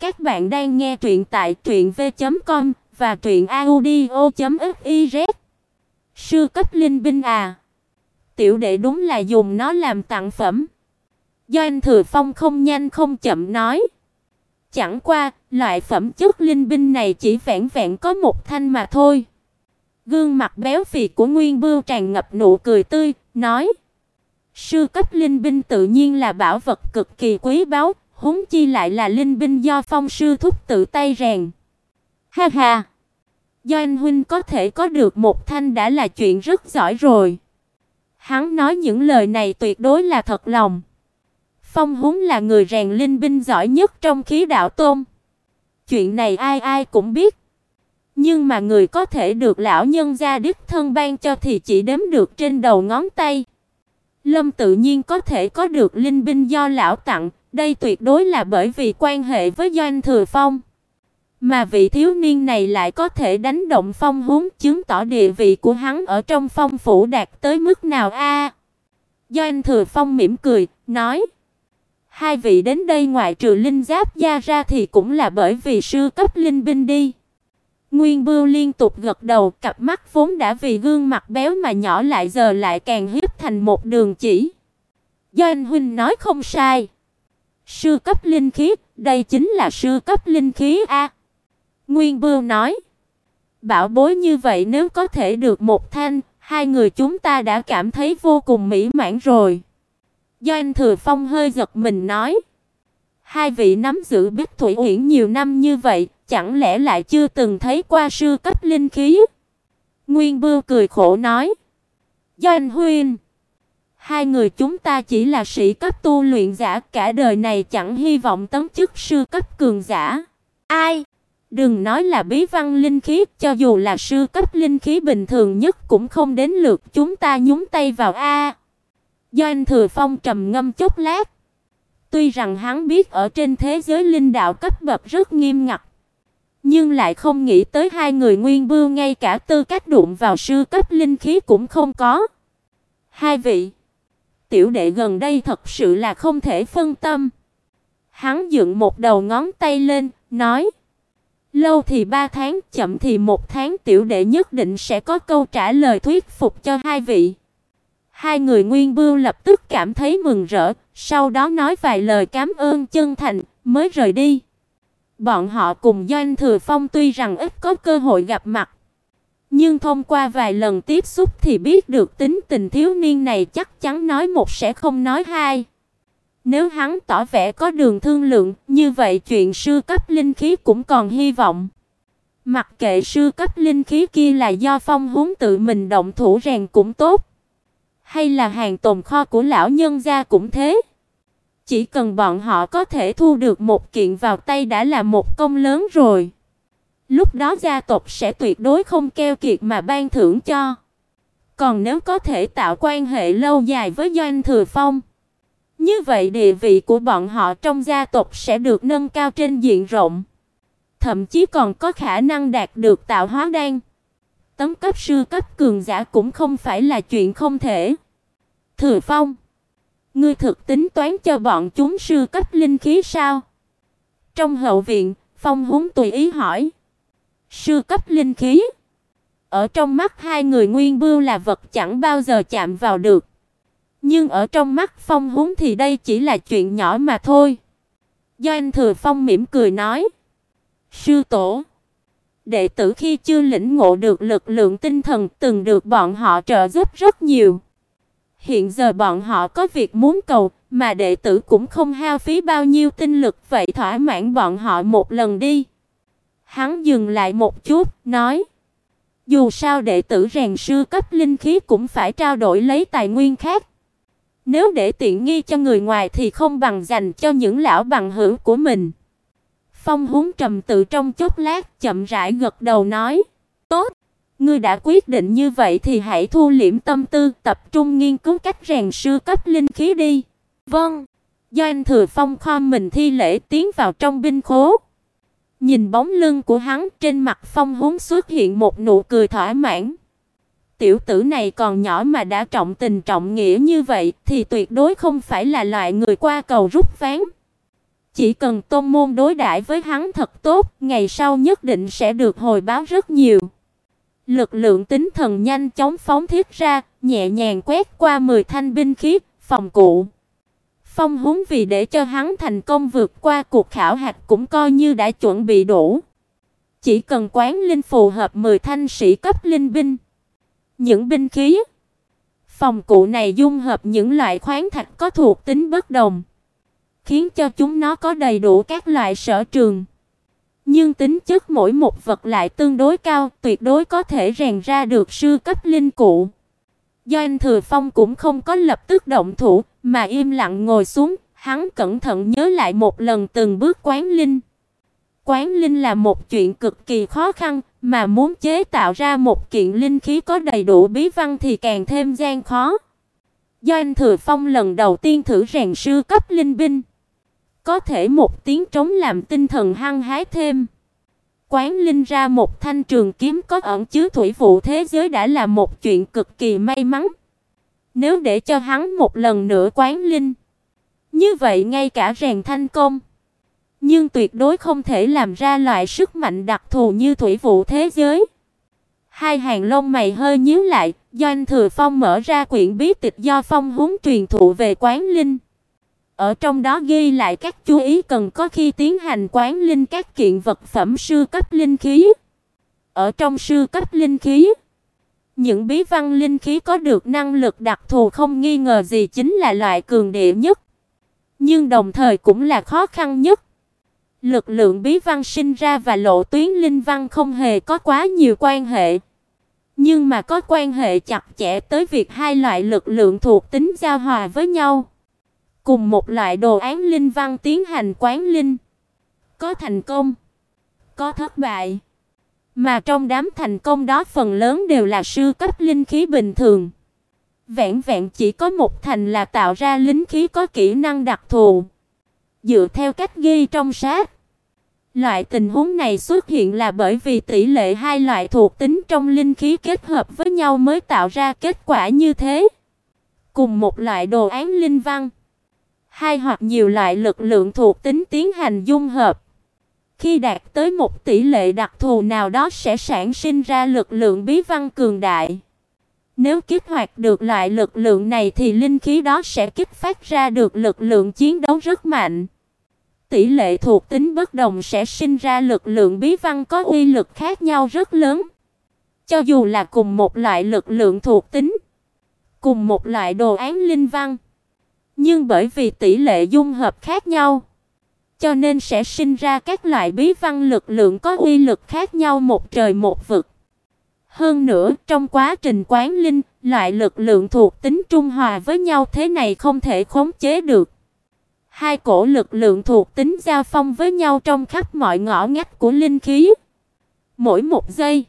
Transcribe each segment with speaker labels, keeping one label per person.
Speaker 1: Các bạn đang nghe truyện tại truyệnv.com và truyệnaudio.fiz. Sư cấp linh binh à? Tiểu đệ đúng là dùng nó làm tặng phẩm. Do anh Thừa Phong không nhanh không chậm nói. Chẳng qua, loại phẩm chất linh binh này chỉ vẹn vẹn có một thanh mà thôi. Gương mặt béo phì của Nguyên Bưu tràn ngập nụ cười tươi, nói: "Sư cấp linh binh tự nhiên là bảo vật cực kỳ quý báu, huống chi lại là linh binh do Phong sư thúc tự tay rèn." Ha ha. Do anh huynh có thể có được một thanh đã là chuyện rất giỏi rồi. Hắn nói những lời này tuyệt đối là thật lòng. Phong Húng là người rèn linh binh giỏi nhất trong khí đạo tôn. Chuyện này ai ai cũng biết. Nhưng mà người có thể được lão nhân gia đích thân ban cho thì chỉ đếm được trên đầu ngón tay. Lâm tự nhiên có thể có được linh binh do lão tặng, đây tuyệt đối là bởi vì quan hệ với Doanh Thừa Phong. Mà vị thiếu niên này lại có thể đánh động Phong huống, chứng tỏ địa vị của hắn ở trong Phong phủ đạt tới mức nào a? Doanh Thừa Phong mỉm cười, nói: Hai vị đến đây ngoại trừ linh giáp gia ra thì cũng là bởi vì sư cấp linh binh đi. Nguyên Bưu liên tục gật đầu, cặp mắt vốn đã vì gương mặt béo mà nhỏ lại giờ lại càng hiếp thành một đường chỉ. Do anh huynh nói không sai. Sư cấp linh khí, đây chính là sư cấp linh khí a. Nguyên Bưu nói. Bảo bối như vậy nếu có thể được một thanh, hai người chúng ta đã cảm thấy vô cùng mỹ mãn rồi. doanh Thừa Phong hơi giật mình nói. Hai vị nắm giữ Bích Thủy Uyển nhiều năm như vậy, chẳng lẽ lại chưa từng thấy qua sư cấp linh khí? Nguyên Bưu cười khổ nói. doanh Huynh, hai người chúng ta chỉ là sĩ cấp tu luyện giả, cả đời này chẳng hy vọng tấn chức sư cấp cường giả. Ai? Đừng nói là bí văn linh khí, cho dù là sư cấp linh khí bình thường nhất cũng không đến lượt chúng ta nhúng tay vào a. Do anh Thừa Phong trầm ngâm chốc lát. Tuy rằng hắn biết ở trên thế giới linh đạo cấp bậc rất nghiêm ngặt, nhưng lại không nghĩ tới hai người Nguyên Bưu ngay cả tư cách đụng vào sư cấp linh khí cũng không có. Hai vị, tiểu đệ gần đây thật sự là không thể phân tâm. Hắn dựng một đầu ngón tay lên, nói: "Lâu thì ba tháng, chậm thì một tháng, tiểu đệ nhất định sẽ có câu trả lời thuyết phục cho hai vị." Hai người Nguyên Bưu lập tức cảm thấy mừng rỡ, sau đó nói vài lời cảm ơn chân thành, mới rời đi. Bọn họ cùng Doanh Thừa Phong tuy rằng ít có cơ hội gặp mặt, nhưng thông qua vài lần tiếp xúc thì biết được tính tình thiếu niên này chắc chắn nói một sẽ không nói hai. Nếu hắn tỏ vẻ có đường thương lượng, như vậy chuyện sư cấp linh khí cũng còn hy vọng. Mặc kệ sư cấp linh khí kia là do Phong huống tự mình động thủ rèn cũng tốt hay là hàng tồn kho của lão nhân gia cũng thế. Chỉ cần bọn họ có thể thu được một kiện vào tay đã là một công lớn rồi. Lúc đó gia tộc sẽ tuyệt đối không keo kiệt mà ban thưởng cho. Còn nếu có thể tạo quan hệ lâu dài với Doanh Thừa Phong, như vậy địa vị của bọn họ trong gia tộc sẽ được nâng cao trên diện rộng, thậm chí còn có khả năng đạt được tạo hóa đan tấm cấp sư cấp cường giả cũng không phải là chuyện không thể. Thừa Phong, ngươi thực tính toán cho bọn chúng sư cấp linh khí sao? Trong hậu viện, Phong Húng tùy ý hỏi. Sư cấp linh khí? Ở trong mắt hai người Nguyên Bưu là vật chẳng bao giờ chạm vào được. Nhưng ở trong mắt Phong Húng thì đây chỉ là chuyện nhỏ mà thôi. Do anh Thừa Phong mỉm cười nói: "Sư tổ, đệ tử khi chưa lĩnh ngộ được lực lượng tinh thần từng được bọn họ trợ giúp rất nhiều. Hiện giờ bọn họ có việc muốn cầu, mà đệ tử cũng không hao phí bao nhiêu tinh lực vậy thỏa mãn bọn họ một lần đi." Hắn dừng lại một chút, nói: "Dù sao đệ tử rèn sư cấp linh khí cũng phải trao đổi lấy tài nguyên khác. Nếu để tiện nghi cho người ngoài thì không bằng dành cho những lão bằng hữu của mình." Phong Húng trầm tự trong chốc lát, chậm rãi gật đầu nói: "Tốt, ngươi đã quyết định như vậy thì hãy thu liễm tâm tư, tập trung nghiên cứu cách rèn sư cấp linh khí đi." "Vâng." Doanh Thừa Phong khom mình thi lễ tiến vào trong binh khố. Nhìn bóng lưng của hắn, trên mặt Phong Húng xuất hiện một nụ cười thỏa mãn. Tiểu tử này còn nhỏ mà đã trọng tình trọng nghĩa như vậy thì tuyệt đối không phải là loại người qua cầu rút ván. Chỉ cần tôn môn đối đãi với hắn thật tốt, ngày sau nhất định sẽ được hồi báo rất nhiều. Lực lượng tính thần nhanh chóng phóng thiết ra, nhẹ nhàng quét qua 10 thanh binh khí, phòng cụ. Phong huống vì để cho hắn thành công vượt qua cuộc khảo hạch cũng coi như đã chuẩn bị đủ. Chỉ cần quán linh phù hợp 10 thanh sĩ cấp linh binh. Những binh khí, phòng cụ này dung hợp những loại khoáng thạch có thuộc tính bất đồng, khiến cho chúng nó có đầy đủ các loại sở trường. Nhưng tính chất mỗi một vật lại tương đối cao, tuyệt đối có thể rèn ra được sư cấp linh cụ. Do anh Thừa Phong cũng không có lập tức động thủ, mà im lặng ngồi xuống, hắn cẩn thận nhớ lại một lần từng bước quán linh. Quán linh là một chuyện cực kỳ khó khăn, mà muốn chế tạo ra một kiện linh khí có đầy đủ bí văn thì càng thêm gian khó. Do anh Thừa Phong lần đầu tiên thử rèn sư cấp linh binh, có thể một tiếng trống làm tinh thần hăng hái thêm. Quán linh ra một thanh trường kiếm có ẩn chứa thủy vụ thế giới đã là một chuyện cực kỳ may mắn. Nếu để cho hắn một lần nữa quán linh, như vậy ngay cả rèn thanh công, nhưng tuyệt đối không thể làm ra loại sức mạnh đặc thù như thủy vụ thế giới. Hai hàng lông mày hơi nhíu lại, Doanh Thừa Phong mở ra quyển bí tịch do Phong huống truyền thụ về quán linh. Ở trong đó ghi lại các chú ý cần có khi tiến hành quán linh các kiện vật phẩm sư cấp linh khí. Ở trong sư cấp linh khí, những bí văn linh khí có được năng lực đặc thù không nghi ngờ gì chính là loại cường địa nhất, nhưng đồng thời cũng là khó khăn nhất. Lực lượng bí văn sinh ra và lộ tuyến linh văn không hề có quá nhiều quan hệ, nhưng mà có quan hệ chặt chẽ tới việc hai loại lực lượng thuộc tính giao hòa với nhau cùng một loại đồ án linh văn tiến hành quán linh. Có thành công, có thất bại. Mà trong đám thành công đó phần lớn đều là sư cấp linh khí bình thường. Vẹn vẹn chỉ có một thành là tạo ra linh khí có kỹ năng đặc thù. Dựa theo cách ghi trong sách, loại tình huống này xuất hiện là bởi vì tỷ lệ hai loại thuộc tính trong linh khí kết hợp với nhau mới tạo ra kết quả như thế. Cùng một loại đồ án linh văn, hai hoặc nhiều loại lực lượng thuộc tính tiến hành dung hợp. Khi đạt tới một tỷ lệ đặc thù nào đó sẽ sản sinh ra lực lượng bí văn cường đại. Nếu kích hoạt được loại lực lượng này thì linh khí đó sẽ kích phát ra được lực lượng chiến đấu rất mạnh. Tỷ lệ thuộc tính bất đồng sẽ sinh ra lực lượng bí văn có uy lực khác nhau rất lớn. Cho dù là cùng một loại lực lượng thuộc tính, cùng một loại đồ án linh văn, nhưng bởi vì tỷ lệ dung hợp khác nhau, cho nên sẽ sinh ra các loại bí văn lực lượng có uy lực khác nhau một trời một vực. Hơn nữa, trong quá trình quán linh, loại lực lượng thuộc tính trung hòa với nhau thế này không thể khống chế được. Hai cổ lực lượng thuộc tính giao phong với nhau trong khắp mọi ngõ ngách của linh khí. Mỗi một giây,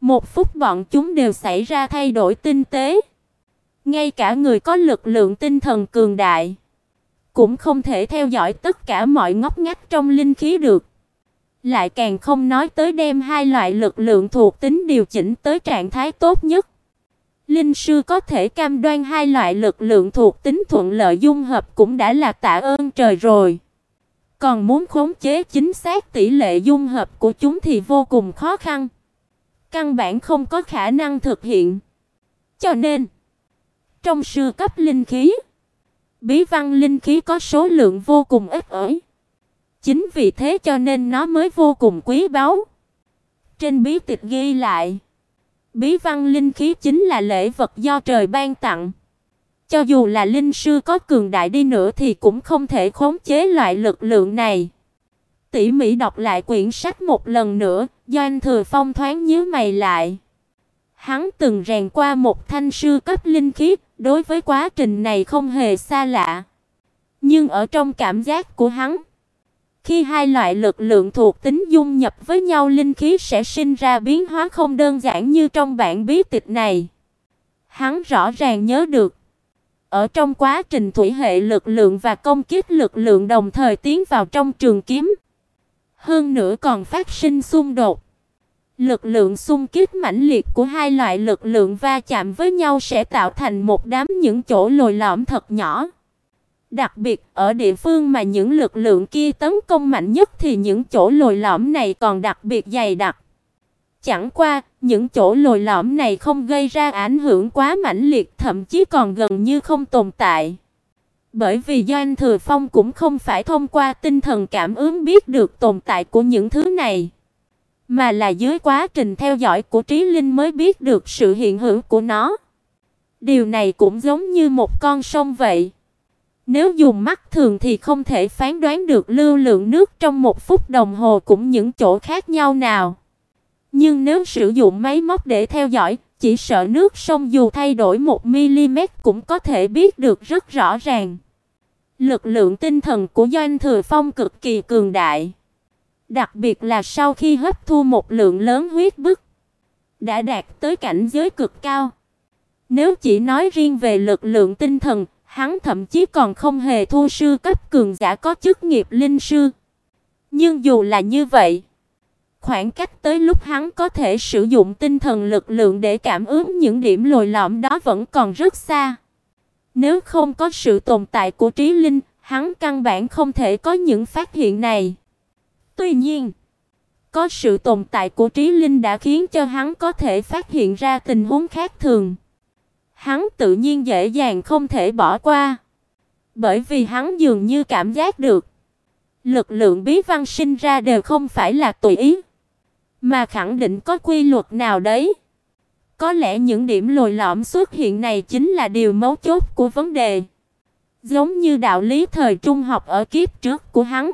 Speaker 1: một phút bọn chúng đều xảy ra thay đổi tinh tế. Ngay cả người có lực lượng tinh thần cường đại cũng không thể theo dõi tất cả mọi ngóc ngách trong linh khí được. Lại càng không nói tới đem hai loại lực lượng thuộc tính điều chỉnh tới trạng thái tốt nhất. Linh sư có thể cam đoan hai loại lực lượng thuộc tính thuận lợi dung hợp cũng đã là tạ ơn trời rồi. Còn muốn khống chế chính xác tỷ lệ dung hợp của chúng thì vô cùng khó khăn. Căn bản không có khả năng thực hiện. Cho nên, trong sư cấp linh khí, bí văn linh khí có số lượng vô cùng ít ỏi. Chính vì thế cho nên nó mới vô cùng quý báu. Trên bí tịch ghi lại, bí văn linh khí chính là lễ vật do trời ban tặng. Cho dù là linh sư có cường đại đi nữa thì cũng không thể khống chế loại lực lượng này. tỷ mỹ đọc lại quyển sách một lần nữa, do anh Thừa Phong thoáng nhíu mày lại. Hắn từng rèn qua một thanh sư cấp linh khí, đối với quá trình này không hề xa lạ. Nhưng ở trong cảm giác của hắn, khi hai loại lực lượng thuộc tính dung nhập với nhau linh khí sẽ sinh ra biến hóa không đơn giản như trong bản bí tịch này. Hắn rõ ràng nhớ được, ở trong quá trình thủy hệ lực lượng và công kích lực lượng đồng thời tiến vào trong trường kiếm, hơn nữa còn phát sinh xung đột. Lực lượng xung kích mãnh liệt của hai loại lực lượng va chạm với nhau sẽ tạo thành một đám những chỗ lồi lõm thật nhỏ. Đặc biệt, ở địa phương mà những lực lượng kia tấn công mạnh nhất thì những chỗ lồi lõm này còn đặc biệt dày đặc. Chẳng qua, những chỗ lồi lõm này không gây ra ảnh hưởng quá mãnh liệt, thậm chí còn gần như không tồn tại. Bởi vì Doanh Thừa Phong cũng không phải thông qua tinh thần cảm ứng biết được tồn tại của những thứ này, mà là dưới quá trình theo dõi của trí linh mới biết được sự hiện hữu của nó. Điều này cũng giống như một con sông vậy. Nếu dùng mắt thường thì không thể phán đoán được lưu lượng nước trong một phút đồng hồ cũng những chỗ khác nhau nào. Nhưng nếu sử dụng máy móc để theo dõi, chỉ sợ nước sông dù thay đổi 1 mm cũng có thể biết được rất rõ ràng. Lực lượng tinh thần của Doanh Thừa Phong cực kỳ cường đại, đặc biệt là sau khi hấp thu một lượng lớn huyết bức, đã đạt tới cảnh giới cực cao. Nếu chỉ nói riêng về lực lượng tinh thần, hắn thậm chí còn không hề thu sư cấp cường giả có chức nghiệp linh sư. Nhưng dù là như vậy, khoảng cách tới lúc hắn có thể sử dụng tinh thần lực lượng để cảm ứng những điểm lồi lõm đó vẫn còn rất xa. Nếu không có sự tồn tại của trí linh, hắn căn bản không thể có những phát hiện này. Tuy nhiên, có sự tồn tại của trí linh đã khiến cho hắn có thể phát hiện ra tình huống khác thường. Hắn tự nhiên dễ dàng không thể bỏ qua, bởi vì hắn dường như cảm giác được lực lượng bí văn sinh ra đều không phải là tùy ý, mà khẳng định có quy luật nào đấy. Có lẽ những điểm lồi lõm xuất hiện này chính là điều mấu chốt của vấn đề. Giống như đạo lý thời trung học ở kiếp trước của hắn.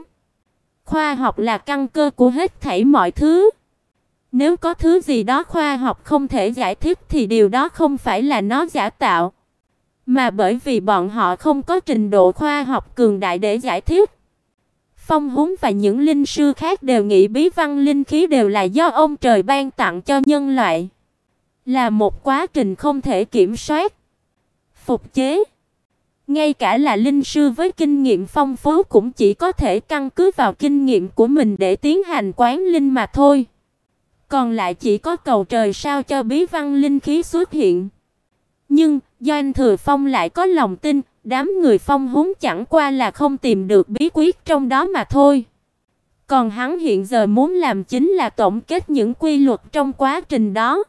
Speaker 1: Khoa học là căn cơ của hết thảy mọi thứ. Nếu có thứ gì đó khoa học không thể giải thích thì điều đó không phải là nó giả tạo, mà bởi vì bọn họ không có trình độ khoa học cường đại để giải thích. Phong Húng và những linh sư khác đều nghĩ bí văn linh khí đều là do ông trời ban tặng cho nhân loại, là một quá trình không thể kiểm soát, phục chế. Ngay cả là linh sư với kinh nghiệm phong phú cũng chỉ có thể căn cứ vào kinh nghiệm của mình để tiến hành quán linh mà thôi. Còn lại chỉ có cầu trời sao cho bí văn linh khí xuất hiện. Nhưng, do anh Thừa Phong lại có lòng tin, đám người phong húng chẳng qua là không tìm được bí quyết trong đó mà thôi. Còn hắn hiện giờ muốn làm chính là tổng kết những quy luật trong quá trình đó,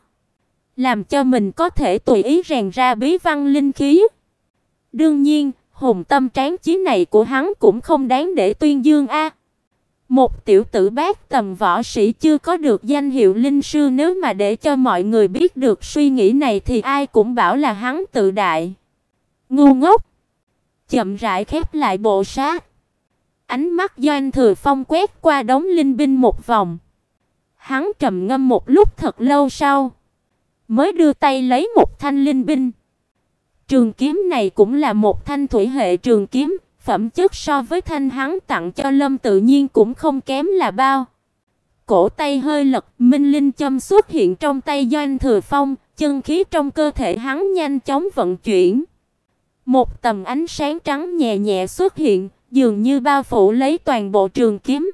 Speaker 1: làm cho mình có thể tùy ý rèn ra bí văn linh khí. Đương nhiên, hùng tâm tráng chí này của hắn cũng không đáng để tuyên dương a. Một tiểu tử bát tầm võ sĩ chưa có được danh hiệu linh sư nếu mà để cho mọi người biết được suy nghĩ này thì ai cũng bảo là hắn tự đại. Ngu ngốc. Chậm rãi khép lại bộ sát. Ánh mắt Doanh Thừa Phong quét qua đống linh binh một vòng. Hắn trầm ngâm một lúc thật lâu sau, mới đưa tay lấy một thanh linh binh. Trường kiếm này cũng là một thanh thủy hệ trường kiếm, phẩm chất so với thanh hắn tặng cho Lâm tự nhiên cũng không kém là bao. Cổ tay hơi lật, minh linh châm xuất hiện trong tay Doanh Thừa Phong, chân khí trong cơ thể hắn nhanh chóng vận chuyển. Một tầm ánh sáng trắng nhẹ nhẹ xuất hiện, dường như bao phủ lấy toàn bộ trường kiếm.